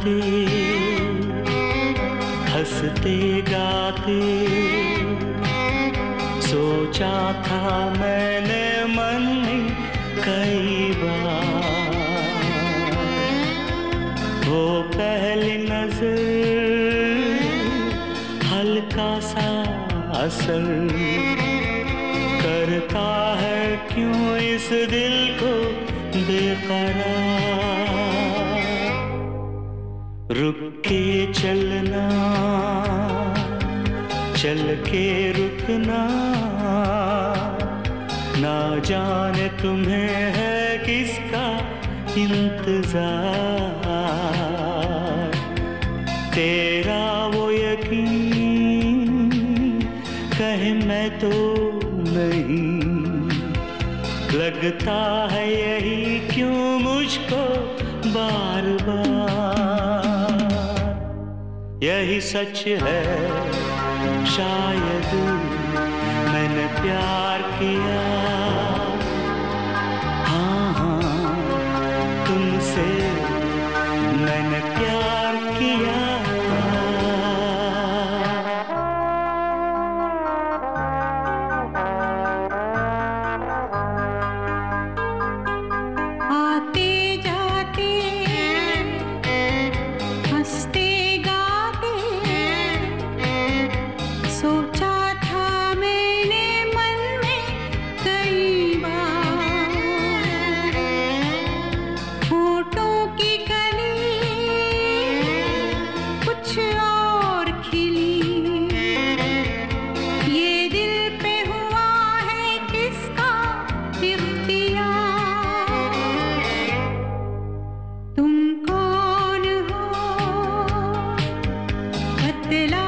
जाते हँसते गाते। सोचा था मैंने मन में कई बार। वो पहली नज़र, हल्का सा असर। करता है क्यों इस दिल को बेकरार? रुक के चलना चल के रुकना। ना जाने तुम्हें है किसका इंतज़ार। तेरा वो यकीन, कहे मैं तो नहीं। लगता है यही क्यों मुझको बार बार यही सच है। शायद मैंने प्यार किया Desteler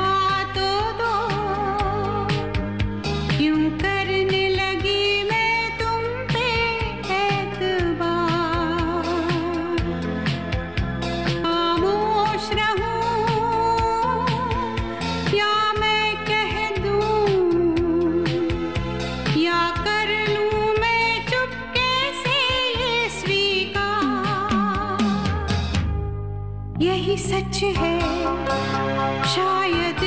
यही सच है शायद